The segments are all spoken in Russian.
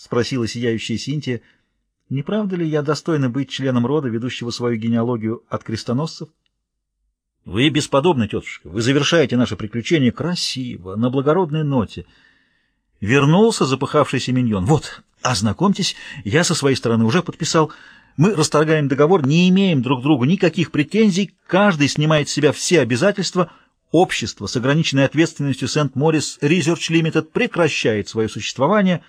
спросила сияющая Синтия. Не правда ли я достойна быть членом рода, ведущего свою генеалогию от крестоносцев? Вы бесподобны, тетушка. Вы завершаете наше приключение красиво, на благородной ноте. Вернулся запыхавшийся миньон. Вот, ознакомьтесь, я со своей стороны уже подписал. Мы расторгаем договор, не имеем друг другу никаких претензий, каждый снимает с себя все обязательства. Общество с ограниченной ответственностью Сент-Морис Research Limited прекращает свое существование.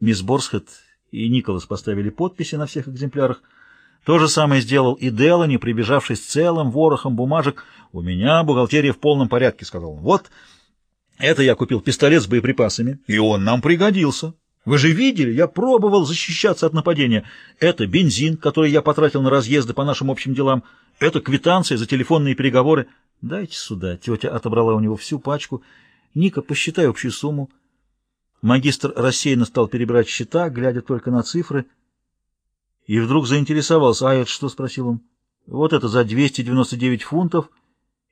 Мисс Борсхед и Николас поставили подписи на всех экземплярах. То же самое сделал и Делани, прибежавший целым ворохом бумажек. «У меня бухгалтерия в полном порядке», — сказал он. «Вот, это я купил пистолет с боеприпасами, и он нам пригодился. Вы же видели, я пробовал защищаться от нападения. Это бензин, который я потратил на разъезды по нашим общим делам. Это квитанция за телефонные переговоры. Дайте сюда». Тетя отобрала у него всю пачку. «Ника, посчитай общую сумму». Магистр рассеянно стал перебирать счета, глядя только на цифры — и вдруг заинтересовался. «А это что?» — спросил он. «Вот это за 299 фунтов.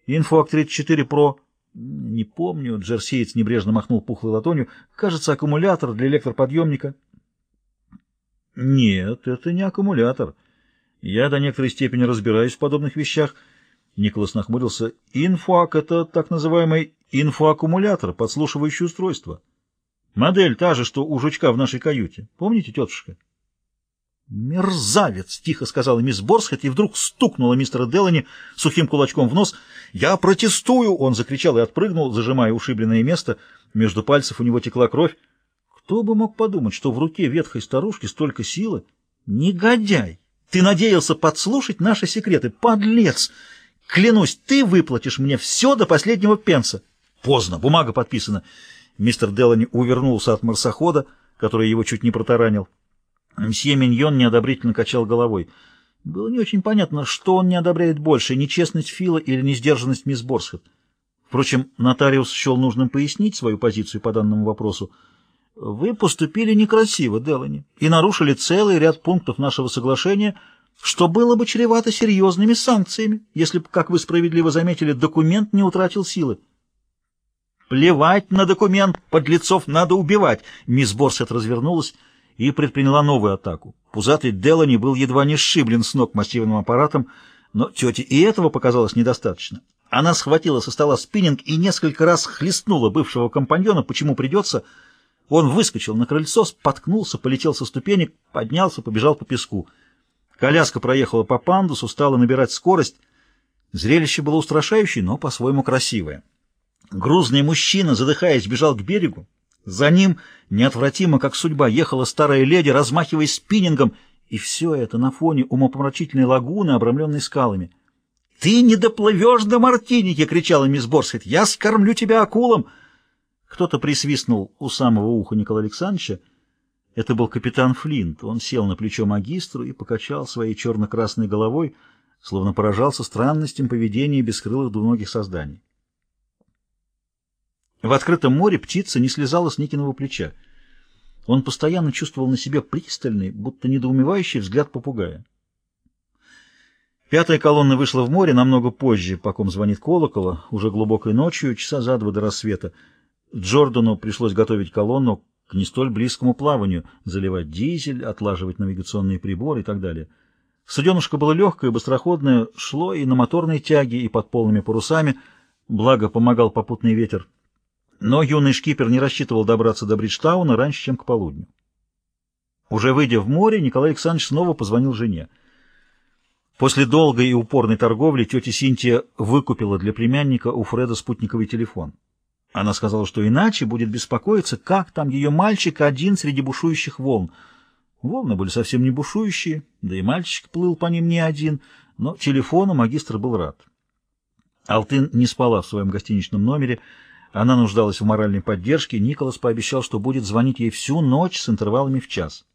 Инфоак 34 Pro». «Не помню». Джерсиец небрежно махнул пухлой ладонью. «Кажется, аккумулятор для электроподъемника». «Нет, это не аккумулятор. Я до некоторой степени разбираюсь в подобных вещах». Николас нахмурился. «Инфоак — это так называемый инфоаккумулятор, подслушивающее устройство. Модель та же, что у жучка в нашей каюте. Помните, тетушка?» «Мерзавец!» — тихо сказала мисс Борсхет и вдруг стукнула мистера Делани сухим кулачком в нос. «Я протестую!» — он закричал и отпрыгнул, зажимая ушибленное место. Между пальцев у него текла кровь. Кто бы мог подумать, что в руке ветхой старушки столько силы? Негодяй! Ты надеялся подслушать наши секреты, подлец! Клянусь, ты выплатишь мне все до последнего пенса. Поздно, бумага подписана. Мистер Делани увернулся от марсохода, который его чуть не протаранил. Мсье Миньон неодобрительно качал головой. Было не очень понятно, что он не одобряет больше, нечестность Фила или несдержанность мисс Борсхед. Впрочем, нотариус счел нужным пояснить свою позицию по данному вопросу. «Вы поступили некрасиво, Делани, и нарушили целый ряд пунктов нашего соглашения, что было бы чревато серьезными санкциями, если бы, как вы справедливо заметили, документ не утратил силы». «Плевать на документ, подлецов надо убивать!» Мисс Борсет развернулась и предприняла новую атаку. Пузатый Делани был едва не сшиблен с ног массивным аппаратом, но тете и этого показалось недостаточно. Она схватила со стола спиннинг и несколько раз хлестнула бывшего компаньона, почему придется. Он выскочил на крыльцо, споткнулся, полетел со ступенек, поднялся, побежал по песку. Коляска проехала по пандусу, стала набирать скорость. Зрелище было устрашающее, но по-своему красивое. Грузный мужчина, задыхаясь, бежал к берегу. За ним, неотвратимо, как судьба, ехала старая леди, размахивая спиннингом, и все это на фоне умопомрачительной лагуны, обрамленной скалами. «Ты не доплывешь до Мартиники!» — кричала мисс Борсхет. «Я скормлю тебя акулам!» Кто-то присвистнул у самого уха Николая Александровича. Это был капитан Флинт. Он сел на плечо магистру и покачал своей черно-красной головой, словно поражался странностям поведения бескрылых двуногих созданий. В открытом море птица не слезала с Никиного плеча. Он постоянно чувствовал на себе пристальный, будто недоумевающий взгляд попугая. Пятая колонна вышла в море намного позже, по ком звонит колокола, уже глубокой ночью, часа за два до рассвета. Джордану пришлось готовить колонну к не столь близкому плаванию, заливать дизель, отлаживать навигационные приборы и так далее. Суденушка было легкое, быстроходное, шло и на моторной тяге, и под полными парусами, благо помогал попутный ветер. Но юный шкипер не рассчитывал добраться до Бриджтауна раньше, чем к полудню. Уже выйдя в море, Николай Александрович снова позвонил жене. После долгой и упорной торговли тетя Синтия выкупила для племянника у Фреда спутниковый телефон. Она сказала, что иначе будет беспокоиться, как там ее мальчик один среди бушующих волн. Волны были совсем не бушующие, да и мальчик плыл по ним не один, но телефону магистр был рад. Алтын не спала в своем гостиничном номере, она нуждалась в моральной поддержке, Николас пообещал, что будет звонить ей всю ночь с интервалами в час.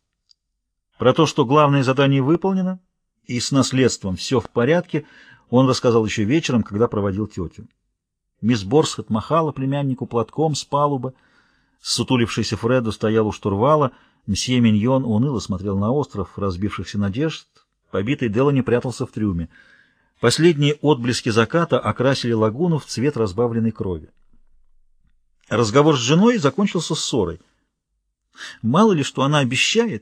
Про то, что главное задание выполнено, и с наследством все в порядке, он рассказал еще вечером, когда проводил тетю. Мисс Борсхот махала племяннику платком с палубы, сутулившийся Фреду стоял у штурвала, мсье Миньон уныло смотрел на остров разбившихся надежд, побитый Делани прятался в трюме. Последние отблески заката окрасили лагуну в цвет разбавленной крови. Разговор с женой закончился ссорой. Мало ли, что она обещает,